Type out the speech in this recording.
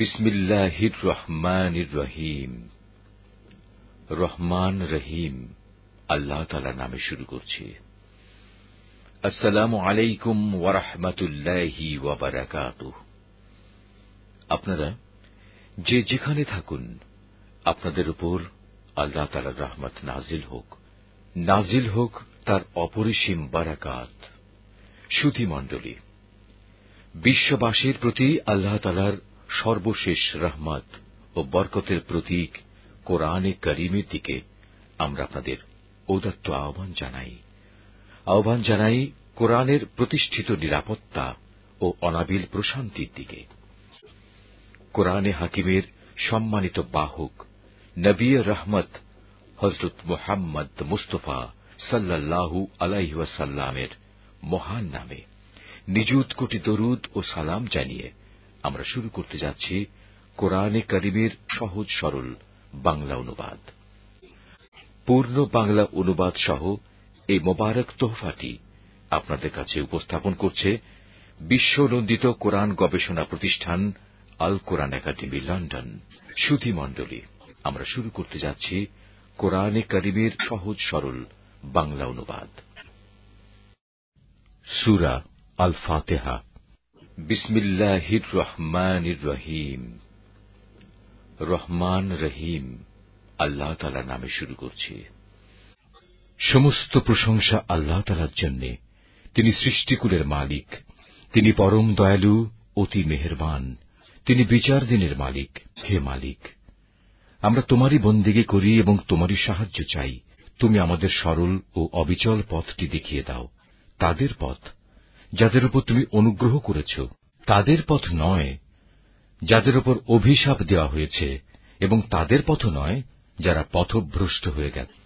বিসমিল্লাহির রহিম রহমান রহিম আল্লাহ তালা নামে শুরু করছি। আসসালামু আলাইকুম ওয়ারহমতুল্লাহি ওয়াবারাকাত আপনারা যে যেখানে থাকুন, আপনাদের উপর আল্লাহ তালার রহমত নাজিল হোক। নাজিল হোক তার অপরিসীম বারাকাত। সুধী মণ্ডলী বিশ্ববাসীর প্রতি আল্লাহ তালার সর্বশেষ রহমত ও বরকতের প্রতীক কোরআনে করিমের দিকে আমরা আপনাদের ঔদাত্ত আহ্বান জানাই। আহ্বান জানাই কোরআনের প্রতিষ্ঠিত নিরাপত্তা ও অনাবিল প্রশান্তির দিকে। কোরআনে হাকিমের সম্মানিত বাহক নবী রহমত হজরত মোহাম্মদ মুস্তফা সাল্লাল্লাহু আলাইসাল্লামের মহান নামে নিযুত কোটি দরুদ ও সালাম জানিয়ে আমরা শুরু করতে যাচ্ছি কোরআনে করিমের সহজ সরল বাংলা অনুবাদ। পূর্ণ বাংলা অনুবাদ সহ এই মোবারক তোহফাটি আপনাদের কাছে উপস্থাপন করছে বিশ্বনন্দিত কোরআন গবেষণা প্রতিষ্ঠান আল কোরআন একাডেমি, লন্ডন। সুধী মণ্ডলী, আমরা শুরু করতে যাচ্ছি কোরআনে করিমের সহজ সরল বাংলা অনুবাদ। সুরা আল ফাতেহা বিসমিল্লাহির রহমানির রহিম। রহমান রহিম আল্লাহ তালা নামে শুরু করছি। সমস্ত প্রশংসা আল্লাহ তালার জন্য, তিনি সৃষ্টিকুলের মালিক, তিনি পরম দয়ালু, অতি মেহেরবান, তিনি বিচার দিনের মালিক, হে মালিক। আমরা তোমারই বন্দিগি করি এবং তোমারই সাহায্য চাই। তুমি আমাদের সরল ও অবিচল পথটি দেখিয়ে দাও, তাদের পথ যাদের উপর তুমি অনুগ্রহ করেছ, তাদের পথ নয় যাদের উপর অভিশাপ দেওয়া হয়েছে, এবং তাদের পথ নয় যারা পথভ্রষ্ট হয়ে গেছে।